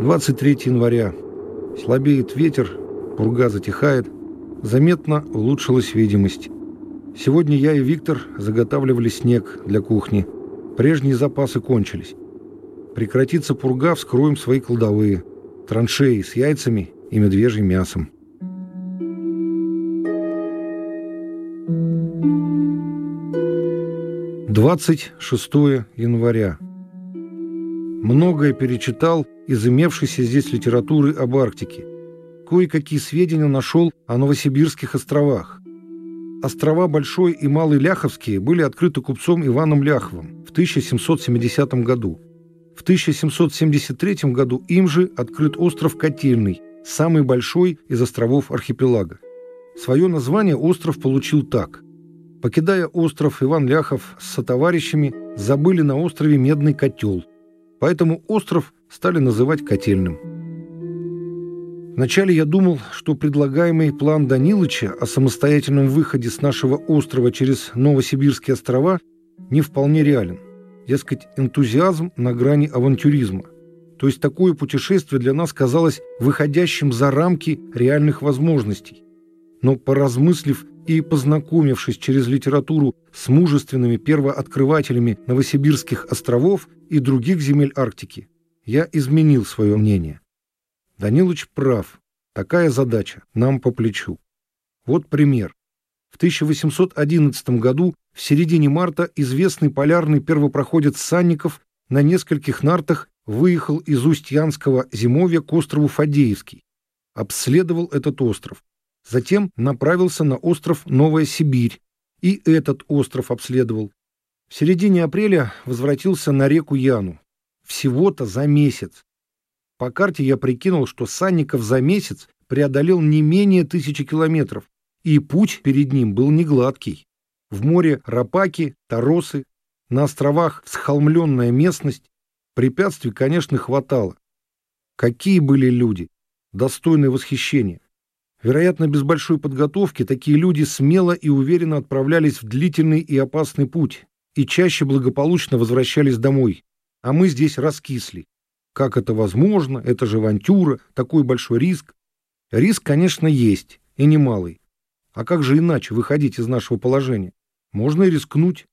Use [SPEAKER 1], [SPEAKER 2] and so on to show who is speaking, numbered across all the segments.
[SPEAKER 1] 23 января. Слабеет ветер, пурга затихает. Заметно улучшилась видимость. Сегодня я и Виктор заготавливали снег для кухни. Прежние запасы кончились. Прекратится пурга, вскроем свои кладовые. Траншеи с яйцами и медвежьим мясом. Двадцать шестое января. Многое перечитал из имевшейся здесь литературы об Арктике. Кое-какие сведения нашел о Новосибирских островах. Острова Большой и Малый Ляховские были открыты купцом Иваном Ляховым в 1770 году. В 1773 году им же открыт остров Котельный, самый большой из островов архипелага. Свое название остров получил так. Покидая остров, Иван Ляхов с сотоварищами забыли на острове медный котел – Поэтому остров стали называть котельным. Вначале я думал, что предлагаемый план Данилыча о самостоятельном выходе с нашего острова через Новосибирские острова не вполне реален. Дескать, энтузиазм на грани авантюризма. То есть такое путешествие для нас казалось выходящим за рамки реальных возможностей. Но поразмыслив и познакомившись через литературу с мужественными первооткрывателями Новосибирских островов и других земель Арктики, я изменил свое мнение. Данилович прав. Такая задача нам по плечу. Вот пример. В 1811 году в середине марта известный полярный первопроходец Санников на нескольких нартах выехал из Устьянского зимовья к острову Фадеевский. Обследовал этот остров. Затем направился на остров Новая Сибирь и этот остров обследовал. В середине апреля возвратился на реку Яну. Всего-то за месяц. По карте я прикинул, что Санников за месяц преодолел не менее тысячи километров, и путь перед ним был не гладкий. В море рапаки, торосы, на островах схолмленная местность. Препятствий, конечно, хватало. Какие были люди, достойные восхищения. Вероятно, без большой подготовки такие люди смело и уверенно отправлялись в длительный и опасный путь и чаще благополучно возвращались домой. А мы здесь раскисли. Как это возможно? Это же авантюра, такой большой риск. Риск, конечно, есть, и немалый. А как же иначе выходить из нашего положения? Можно и рискнуть.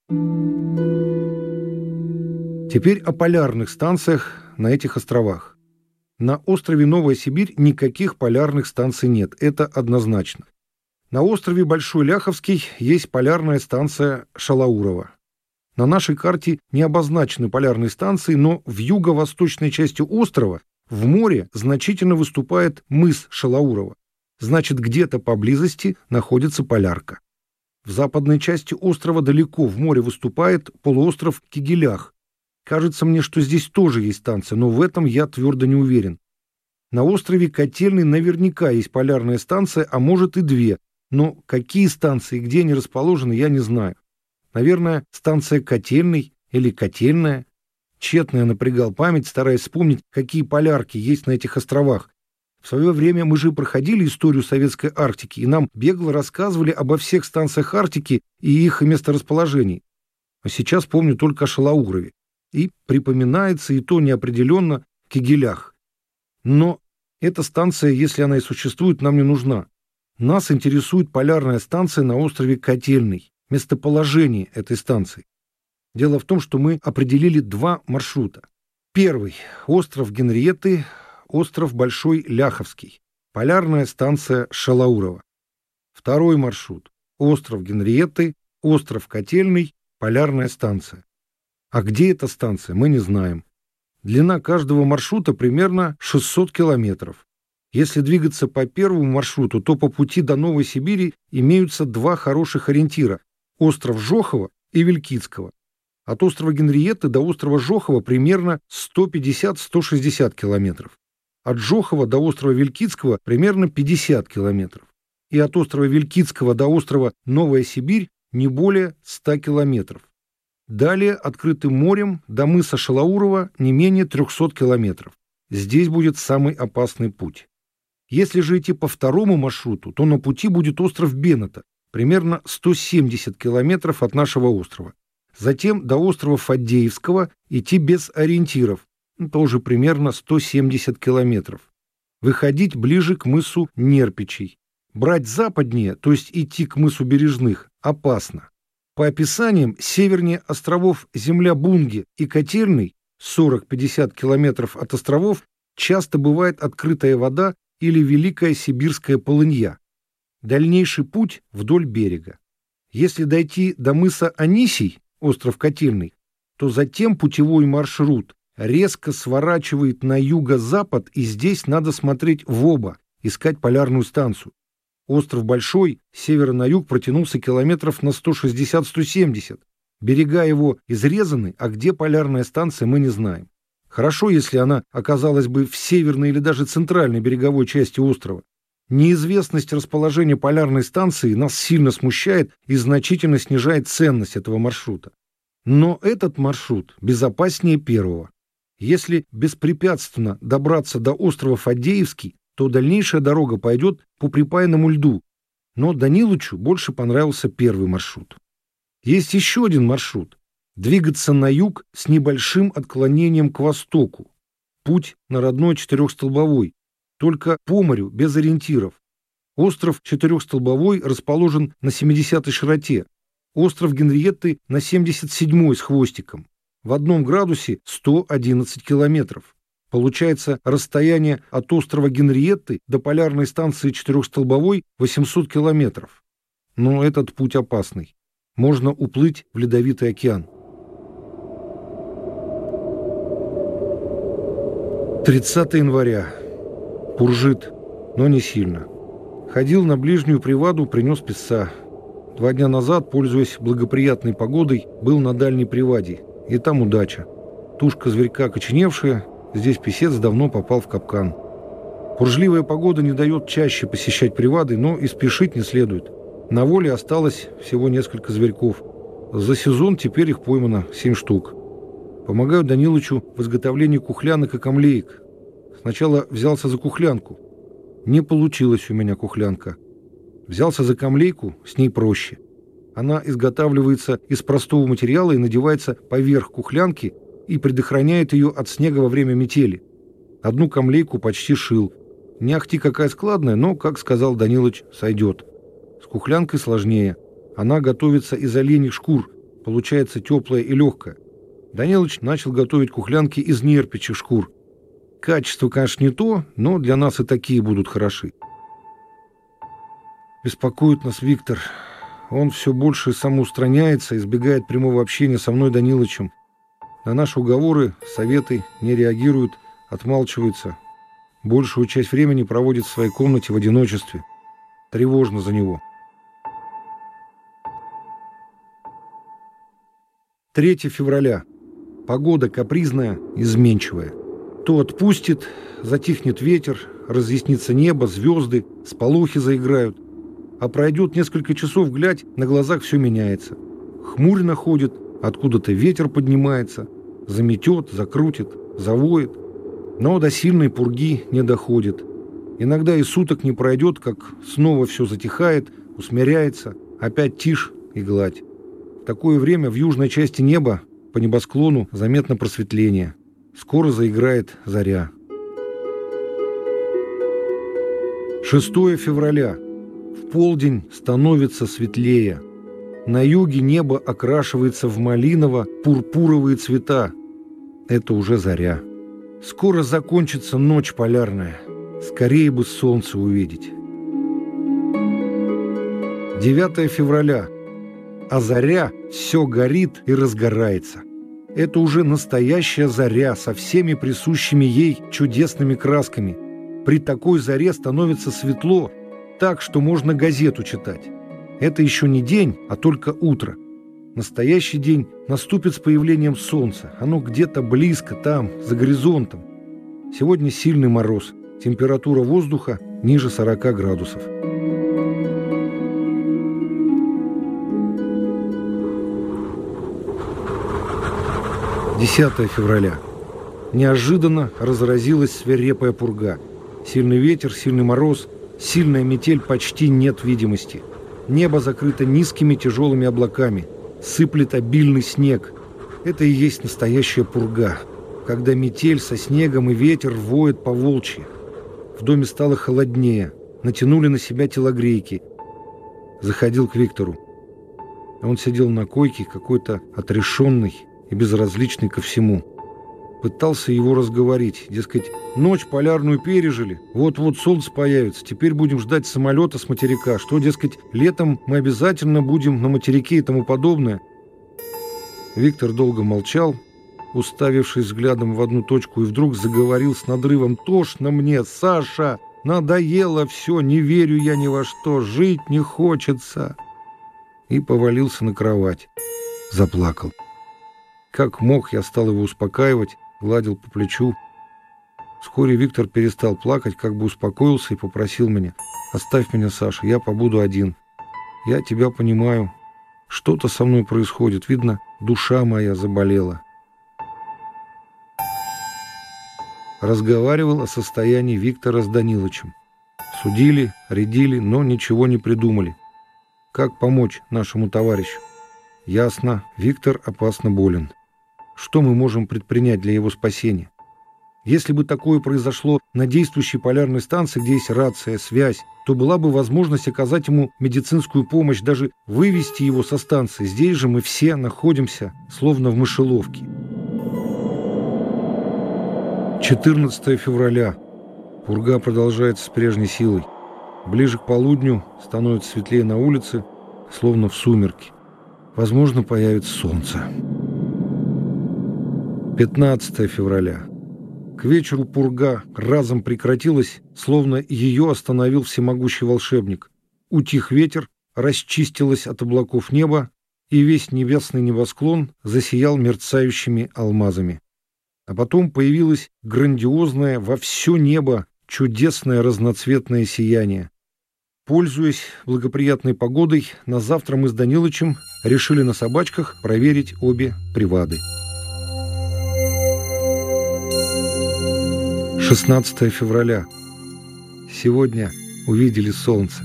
[SPEAKER 1] Теперь о полярных станциях на этих островах. На острове Новая Сибирь никаких полярных станций нет, это однозначно. На острове Большой Ляховский есть полярная станция Шалаурова. На нашей карте не обозначены полярные станции, но в юго-восточной части острова в море значительно выступает мыс Шалаурова. Значит, где-то поблизости находится полярка. В западной части острова далеко в море выступает полуостров Кигелях, Кажется мне, что здесь тоже есть станция, но в этом я твердо не уверен. На острове Котельный наверняка есть полярная станция, а может и две, но какие станции, где они расположены, я не знаю. Наверное, станция Котельный или Котельная. Тщетно я напрягал память, стараясь вспомнить, какие полярки есть на этих островах. В свое время мы же проходили историю Советской Арктики, и нам бегло рассказывали обо всех станциях Арктики и их месторасположении. А сейчас помню только о Шалаурове и припоминается и то неопределенно Кигелях. Но эта станция, если она и существует, нам не нужна. Нас интересует полярная станция на острове Котельный, местоположение этой станции. Дело в том, что мы определили два маршрута. Первый – остров Генриетты, остров Большой Ляховский, полярная станция Шалаурова. Второй маршрут – остров Генриетты, остров Котельный, полярная станция. А где эта станция, мы не знаем. Длина каждого маршрута примерно 600 километров. Если двигаться по первому маршруту, то по пути до Новой Сибири имеются два хороших ориентира – остров Жохова и Вилькицкого. От острова Генриетты до острова Жохова примерно 150-160 километров. От Жохова до острова Вилькицкого примерно 50 километров. И от острова Вилькицкого до острова Новая Сибирь не более 100 километров. Далее открытым морем до мыса Шалаурова не менее 300 километров. Здесь будет самый опасный путь. Если же идти по второму маршруту, то на пути будет остров Бената, примерно 170 километров от нашего острова. Затем до острова Фадеевского идти без ориентиров, тоже примерно 170 километров. Выходить ближе к мысу Нерпичей. Брать западнее, то есть идти к мысу Бережных, опасно. По описаниям, севернее островов земля Бунги и Котельный, 40-50 километров от островов, часто бывает открытая вода или Великая Сибирская полынья. Дальнейший путь вдоль берега. Если дойти до мыса Анисий, остров Котельный, то затем путевой маршрут резко сворачивает на юго-запад, и здесь надо смотреть в оба, искать полярную станцию. Остров Большой, с севера на юг, протянулся километров на 160-170. Берега его изрезаны, а где полярная станция, мы не знаем. Хорошо, если она оказалась бы в северной или даже центральной береговой части острова. Неизвестность расположения полярной станции нас сильно смущает и значительно снижает ценность этого маршрута. Но этот маршрут безопаснее первого. Если беспрепятственно добраться до острова Фадеевский, то дальнейшая дорога пойдет по припаянному льду, но Данилычу больше понравился первый маршрут. Есть еще один маршрут – двигаться на юг с небольшим отклонением к востоку. Путь на родной четырехстолбовой, только по морю, без ориентиров. Остров Четырехстолбовой расположен на 70-й широте, остров Генриетты на 77-й с хвостиком. В одном градусе 111 километров. Получается, расстояние от острова Генриетты до полярной станции Четырехстолбовой 800 километров. Но этот путь опасный. Можно уплыть в Ледовитый океан. 30 января. Пуржит, но не сильно. Ходил на ближнюю приваду, принес песца. Два дня назад, пользуясь благоприятной погодой, был на дальней приваде. И там удача. Тушка зверька коченевшая, Здесь писец давно попал в капкан. Пуржливая погода не дает чаще посещать привады, но и спешить не следует. На воле осталось всего несколько зверьков. За сезон теперь их поймано семь штук. Помогаю Данилычу в изготовлении кухлянок и камлеек. Сначала взялся за кухлянку. Не получилась у меня кухлянка. Взялся за камлейку, с ней проще. Она изготавливается из простого материала и надевается поверх кухлянки и предохраняет ее от снега во время метели. Одну камлейку почти шил. Не ахти какая складная, но, как сказал Данилыч, сойдет. С кухлянкой сложнее. Она готовится из оленьих шкур, получается теплая и легкая. Данилыч начал готовить кухлянки из нерпичьих шкур. Качество, конечно, не то, но для нас и такие будут хороши. Беспокоит нас Виктор. Он все больше самоустраняется, избегает прямого общения со мной Данилычем. На наши уговоры, советы не реагируют, отмалчиваются. Большую часть времени проводит в своей комнате в одиночестве. Тревожно за него. 3 февраля. Погода капризная, изменчивая. То отпустит, затихнет ветер, разъяснится небо, звезды, сполохи заиграют. А пройдет несколько часов, глядь, на глазах все меняется. Хмурь находит, откуда-то ветер поднимается, заметет, закрутит, завоет, но до сильной пурги не доходит. Иногда и суток не пройдет, как снова все затихает, усмиряется, опять тишь и гладь. В такое время в южной части неба по небосклону заметно просветление. Скоро заиграет заря. 6 февраля. В полдень становится светлее. На юге небо окрашивается в малиново-пурпуровые цвета. Это уже заря. Скоро закончится ночь полярная. Скорее бы солнце увидеть. 9 февраля. А заря все горит и разгорается. Это уже настоящая заря со всеми присущими ей чудесными красками. При такой заре становится светло, так что можно газету читать. Это еще не день, а только утро. Настоящий день наступит с появлением солнца. Оно где-то близко, там, за горизонтом. Сегодня сильный мороз. Температура воздуха ниже 40 градусов. Десятое февраля. Неожиданно разразилась свирепая пурга. Сильный ветер, сильный мороз, сильная метель, почти нет видимости – Небо закрыто низкими тяжелыми облаками. Сыплет обильный снег. Это и есть настоящая пурга. когда метель со снегом и ветер воет по волчьи. В доме стало холоднее, натянули на себя телогрейки. Заходил к Виктору. Он сидел на койке, какой-то отрешенный и безразличный ко всему. Пытался его разговорить, дескать, ночь полярную пережили, вот-вот солнце появится, теперь будем ждать самолета с материка, что, дескать, летом мы обязательно будем на материке и тому подобное. Виктор долго молчал, уставившись взглядом в одну точку, и вдруг заговорил с надрывом «Тошно мне, Саша! Надоело все, не верю я ни во что, жить не хочется!» И повалился на кровать. Заплакал. Как мог, я стал его успокаивать, гладил по плечу. Вскоре Виктор перестал плакать, как бы успокоился и попросил меня «Оставь меня, Саша, я побуду один. Я тебя понимаю. Что-то со мной происходит. Видно, душа моя заболела». Разговаривал о состоянии Виктора с Данилычем. Судили, рядили, но ничего не придумали. Как помочь нашему товарищу? Ясно, Виктор опасно болен. Что мы можем предпринять для его спасения? Если бы такое произошло на действующей полярной станции, где есть рация, связь, то была бы возможность оказать ему медицинскую помощь, даже вывести его со станции. Здесь же мы все находимся, словно в мышеловке. 14 февраля. Пурга продолжается с прежней силой. Ближе к полудню становится светлее на улице, словно в сумерки. Возможно, появится солнце. 15 февраля. К вечеру пурга разом прекратилась, словно ее остановил всемогущий волшебник. Утих ветер, расчистилось от облаков небо, и весь небесный небосклон засиял мерцающими алмазами. А потом появилось грандиозное во все небо чудесное разноцветное сияние. Пользуясь благоприятной погодой, на завтра мы с Данилычем решили на собачках проверить обе привады. 16 февраля. Сегодня увидели солнце.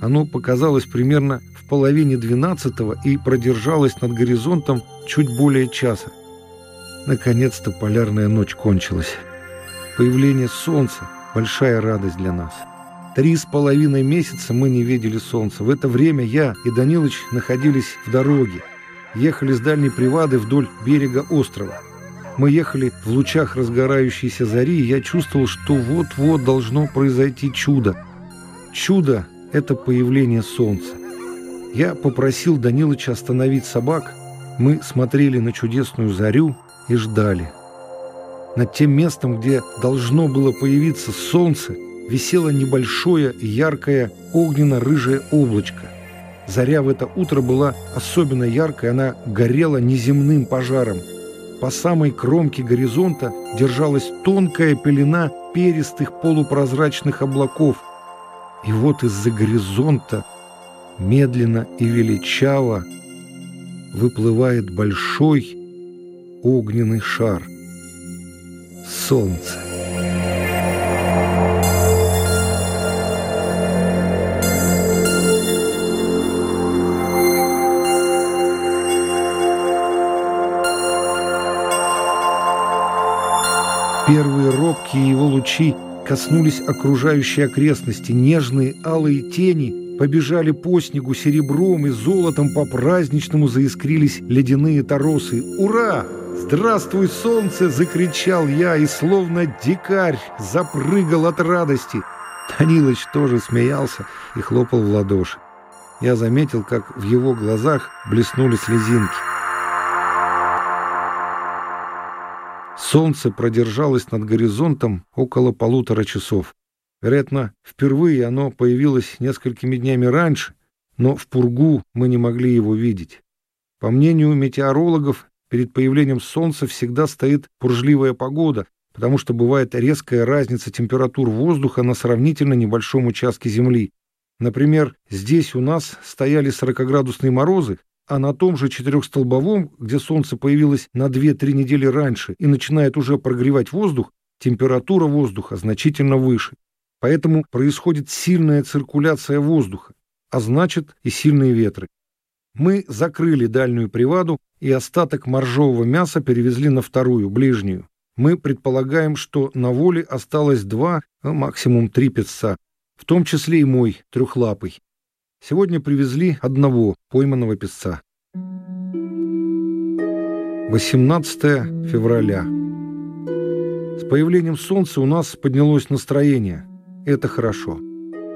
[SPEAKER 1] Оно показалось примерно в половине двенадцатого и продержалось над горизонтом чуть более часа. Наконец-то полярная ночь кончилась. Появление солнца – большая радость для нас. Три с половиной месяца мы не видели солнца. В это время я и Данилыч находились в дороге. Ехали с дальней привады вдоль берега острова. Мы ехали в лучах разгорающейся зари, и я чувствовал, что вот-вот должно произойти чудо. Чудо — это появление солнца. Я попросил Данилыча остановить собак. Мы смотрели на чудесную зарю и ждали. Над тем местом, где должно было появиться солнце, висело небольшое яркое огненно-рыжее облачко. Заря в это утро была особенно яркой, она горела неземным пожаром – по самой кромке горизонта держалась тонкая пелена перистых полупрозрачных облаков. И вот из-за горизонта медленно и величаво выплывает большой огненный шар — солнце. Первые робкие его лучи коснулись окружающей окрестности. Нежные алые тени побежали по снегу серебром и золотом по-праздничному заискрились ледяные торосы. «Ура! Здравствуй, солнце!» — закричал я и словно дикарь запрыгал от радости. Данилыч тоже смеялся и хлопал в ладоши. Я заметил, как в его глазах блеснули слезинки. Солнце продержалось над горизонтом около полутора часов. Вероятно, впервые оно появилось несколькими днями раньше, но в пургу мы не могли его видеть. По мнению метеорологов, перед появлением Солнца всегда стоит пуржливая погода, потому что бывает резкая разница температур воздуха на сравнительно небольшом участке Земли. Например, здесь у нас стояли 40-градусные морозы, а на том же четырехстолбовом, где Солнце появилось на 2-3 недели раньше и начинает уже прогревать воздух, температура воздуха значительно выше. Поэтому происходит сильная циркуляция воздуха, а значит и сильные ветры. Мы закрыли дальнюю приваду и остаток моржового мяса перевезли на вторую, ближнюю. Мы предполагаем, что на воле осталось два, а максимум три песца, в том числе и мой, трехлапый. Сегодня привезли одного пойманного песца. 18 февраля. С появлением солнца у нас поднялось настроение. Это хорошо.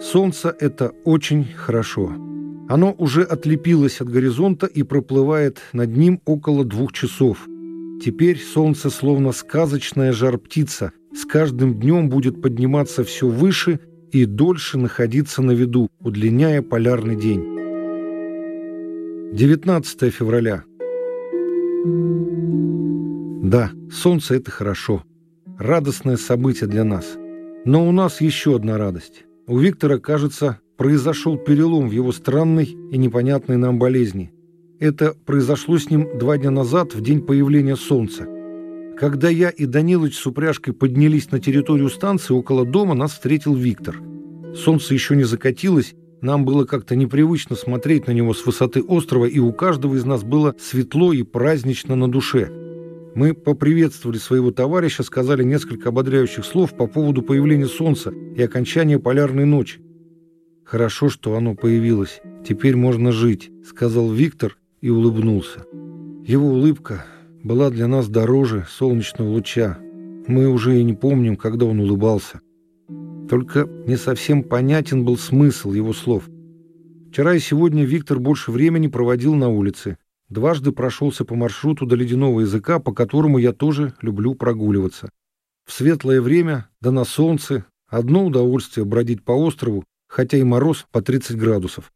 [SPEAKER 1] Солнце – это очень хорошо. Оно уже отлепилось от горизонта и проплывает над ним около двух часов. Теперь солнце, словно сказочная жар-птица, с каждым днем будет подниматься все выше и дольше находиться на виду, удлиняя полярный день. 19 февраля. Да, солнце – это хорошо. Радостное событие для нас. Но у нас еще одна радость. У Виктора, кажется, произошел перелом в его странной и непонятной нам болезни. Это произошло с ним два дня назад, в день появления солнца. Когда я и Данилыч с упряжкой поднялись на территорию станции, около дома нас встретил Виктор. Солнце еще не закатилось, нам было как-то непривычно смотреть на него с высоты острова, и у каждого из нас было светло и празднично на душе. Мы поприветствовали своего товарища, сказали несколько ободряющих слов по поводу появления солнца и окончания полярной ночи. «Хорошо, что оно появилось. Теперь можно жить», — сказал Виктор и улыбнулся. Его улыбка была для нас дороже солнечного луча. Мы уже и не помним, когда он улыбался. Только не совсем понятен был смысл его слов. Вчера и сегодня Виктор больше времени проводил на улице. Дважды прошелся по маршруту до ледяного языка, по которому я тоже люблю прогуливаться. В светлое время, да на солнце, одно удовольствие бродить по острову хотя и мороз по 30 градусов.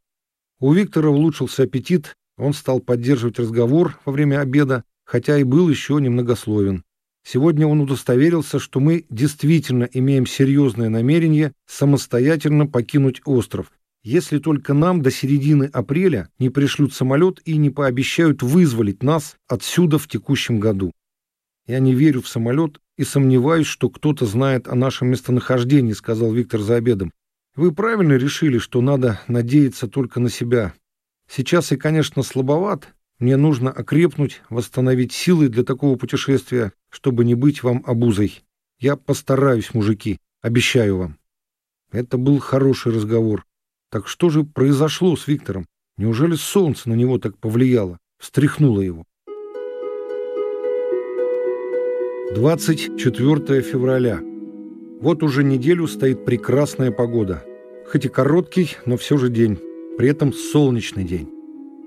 [SPEAKER 1] У Виктора улучшился аппетит, он стал поддерживать разговор во время обеда, хотя и был еще немногословен. Сегодня он удостоверился, что мы действительно имеем серьезное намерение самостоятельно покинуть остров, если только нам до середины апреля не пришлют самолет и не пообещают вызволить нас отсюда в текущем году. Я не верю в самолет и сомневаюсь, что кто-то знает о нашем местонахождении, сказал Виктор за обедом. Вы правильно решили, что надо надеяться только на себя. Сейчас я, конечно, слабоват. Мне нужно окрепнуть, восстановить силы для такого путешествия, чтобы не быть вам обузой. Я постараюсь, мужики, обещаю вам. Это был хороший разговор. Так что же произошло с Виктором? Неужели солнце на него так повлияло, встряхнуло его? 24 февраля. Вот уже неделю стоит прекрасная погода. Хоть и короткий, но все же день. При этом солнечный день.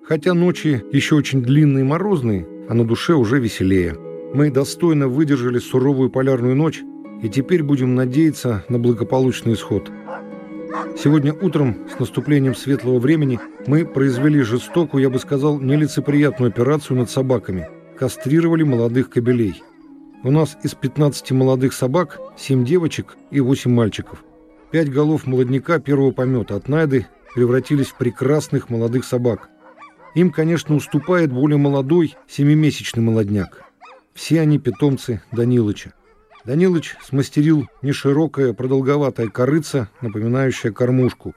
[SPEAKER 1] Хотя ночи еще очень длинные и морозные, а на душе уже веселее. Мы достойно выдержали суровую полярную ночь и теперь будем надеяться на благополучный исход. Сегодня утром, с наступлением светлого времени, мы произвели жестокую, я бы сказал, нелицеприятную операцию над собаками. Кастрировали молодых кобелей. У нас из 15 молодых собак 7 девочек и 8 мальчиков. Пять голов молодняка первого помета от Найды превратились в прекрасных молодых собак. Им, конечно, уступает более молодой семимесячный молодняк. Все они питомцы Данилыча. Данилыч смастерил неширокое продолговатое корыце, напоминающее кормушку.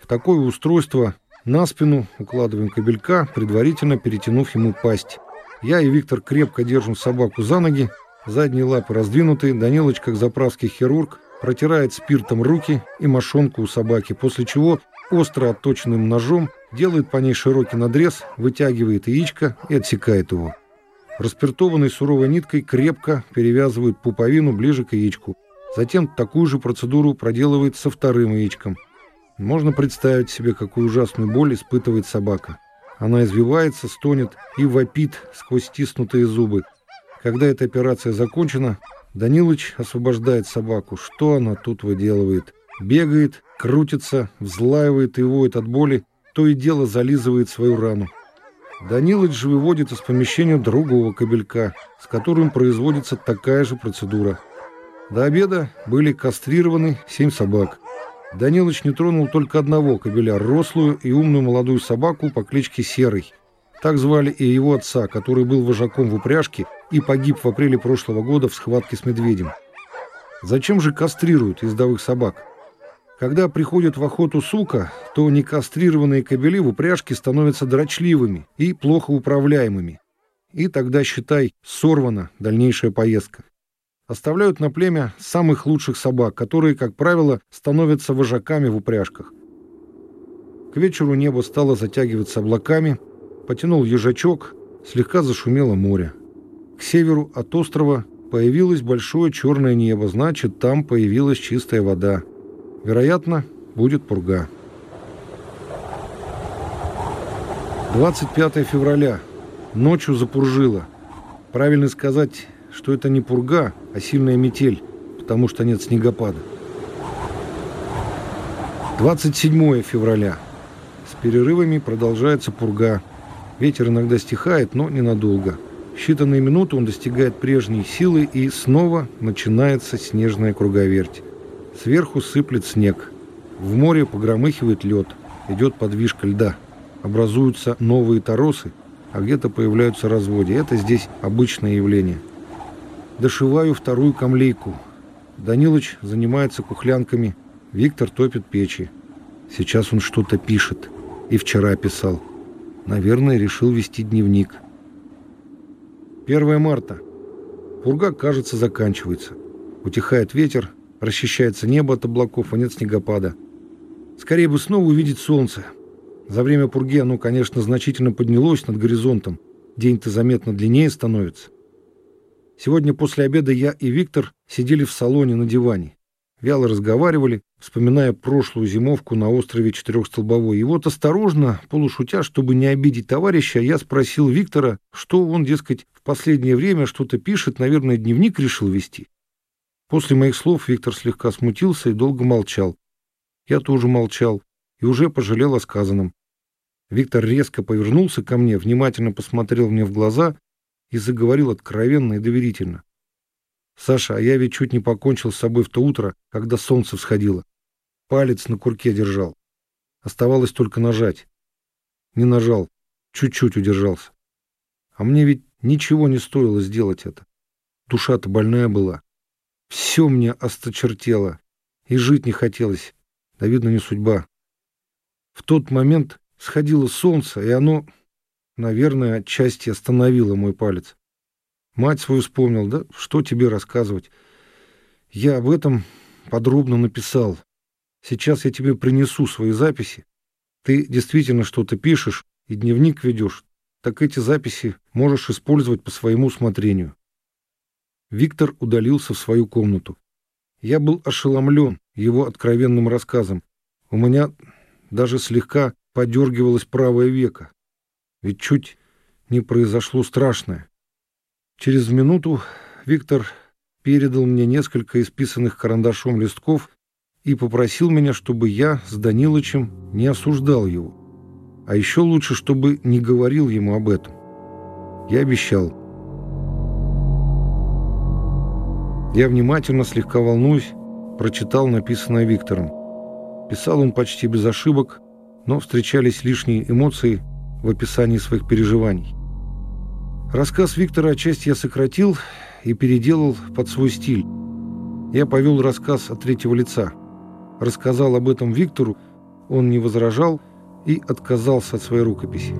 [SPEAKER 1] В такое устройство на спину укладываем кабелька, предварительно перетянув ему пасть. Я и Виктор крепко держим собаку за ноги, Задние лапы раздвинуты, Данилыч, как заправский хирург, протирает спиртом руки и мошонку у собаки, после чего остро отточенным ножом делает по ней широкий надрез, вытягивает яичко и отсекает его. Распиртованной суровой ниткой крепко перевязывают пуповину ближе к яичку. Затем такую же процедуру проделывает со вторым яичком. Можно представить себе, какую ужасную боль испытывает собака. Она извивается, стонет и вопит сквозь стиснутые зубы. Когда эта операция закончена, Данилыч освобождает собаку. Что она тут выделывает? Бегает, крутится, взлаивает и воет от боли, то и дело зализывает свою рану. Данилыч же выводит из помещения другого кабелька, с которым производится такая же процедура. До обеда были кастрированы семь собак. Данилыч не тронул только одного кобеля, рослую и умную молодую собаку по кличке Серый. Так звали и его отца, который был вожаком в упряжке и погиб в апреле прошлого года в схватке с медведем. Зачем же кастрируют ездовых собак? Когда приходит в охоту сука, то некастрированные кобели в упряжке становятся дрочливыми и плохо управляемыми. И тогда, считай, сорвана дальнейшая поездка. Оставляют на племя самых лучших собак, которые, как правило, становятся вожаками в упряжках. К вечеру небо стало затягиваться облаками, потянул ежачок, слегка зашумело море. К северу от острова появилось большое черное небо, значит, там появилась чистая вода. Вероятно, будет пурга. 25 февраля. Ночью запуржило. Правильно сказать, что это не пурга, а сильная метель, потому что нет снегопада. 27 февраля. С перерывами продолжается пурга. Ветер иногда стихает, но ненадолго. В считанные минуты он достигает прежней силы и снова начинается снежная круговерть. Сверху сыплет снег. В море погромыхивает лед. Идет подвижка льда. Образуются новые торосы, а где-то появляются разводи. Это здесь обычное явление. Дошиваю вторую камлейку. Данилыч занимается кухлянками. Виктор топит печи. Сейчас он что-то пишет. И вчера писал. Наверное, решил вести дневник. 1 марта. Пурга, кажется, заканчивается. Утихает ветер, расчищается небо от облаков, а нет снегопада. Скорее бы снова увидеть солнце. За время пурги оно, конечно, значительно поднялось над горизонтом. День-то заметно длиннее становится. Сегодня после обеда я и Виктор сидели в салоне на диване. Вяло разговаривали, вспоминая прошлую зимовку на острове Четырехстолбовой. И вот осторожно, полушутя, чтобы не обидеть товарища, я спросил Виктора, что он, дескать, в последнее время что-то пишет, наверное, дневник решил вести. После моих слов Виктор слегка смутился и долго молчал. Я тоже молчал и уже пожалел о сказанном. Виктор резко повернулся ко мне, внимательно посмотрел мне в глаза и заговорил откровенно и доверительно. «Саша, а я ведь чуть не покончил с собой в то утро, когда солнце всходило. Палец на курке держал. Оставалось только нажать. Не нажал, чуть-чуть удержался. А мне ведь ничего не стоило сделать это. Душа-то больная была. Все мне осточертело, и жить не хотелось. Да, видно, не судьба. В тот момент сходило солнце, и оно, наверное, отчасти остановило мой палец. Мать свою вспомнил, да что тебе рассказывать. Я об этом подробно написал. Сейчас я тебе принесу свои записи. Ты действительно что-то пишешь и дневник ведешь, так эти записи можешь использовать по своему усмотрению. Виктор удалился в свою комнату. Я был ошеломлен его откровенным рассказом. У меня даже слегка подергивалось правое веко. Ведь чуть не произошло страшное. Через минуту Виктор передал мне несколько исписанных карандашом листков и попросил меня, чтобы я с Данилычем не осуждал его. А еще лучше, чтобы не говорил ему об этом. Я обещал. Я внимательно, слегка волнуюсь, прочитал написанное Виктором. Писал он почти без ошибок, но встречались лишние эмоции в описании своих переживаний. Рассказ Виктора отчасти я сократил и переделал под свой стиль. Я повел рассказ от третьего лица. Рассказал об этом Виктору, он не возражал и отказался от своей рукописи.